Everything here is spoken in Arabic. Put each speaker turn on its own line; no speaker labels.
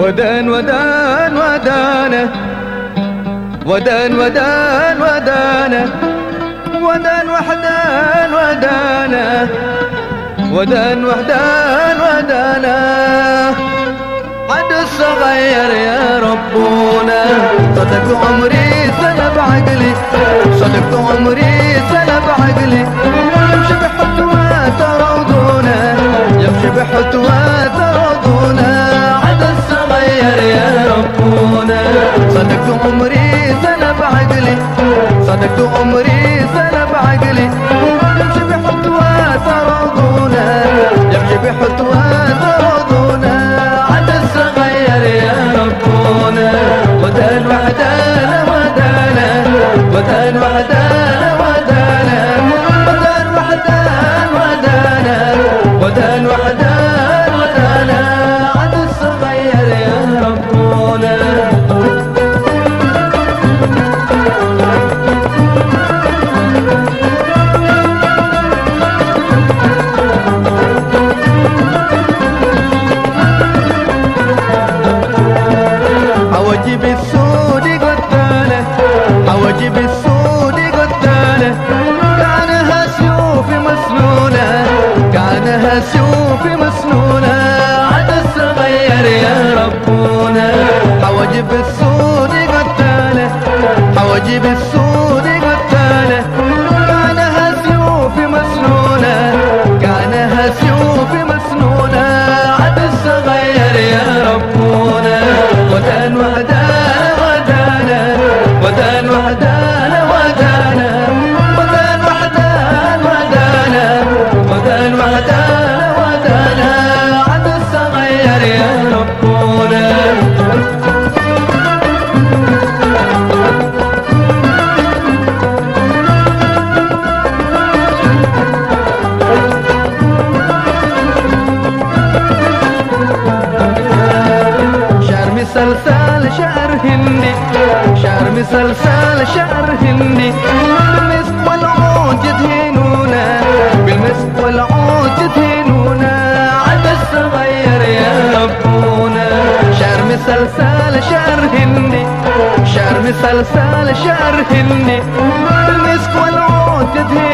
ودان ودان ودانه ودان ودان ودانه ودان وحدان ودانه ودان وحدان ودانه عد الصغير يا ربنا. صدق عمري سنة بعقلي صدق عمري سنة بعقلي يمشي بحتوات روضونا يمشي بحتوات روضونا حواجب السود قتاله حواجب السود قتاله مسنونة كانها سيوف الصغير يا السود قتاله السود ربنا شعر مسلسل شعر هندي شعر مسلسل شعر هندي مسلسل شعر هندي. شعر مسلسل شعر هندي. بالمسك والعود تدهي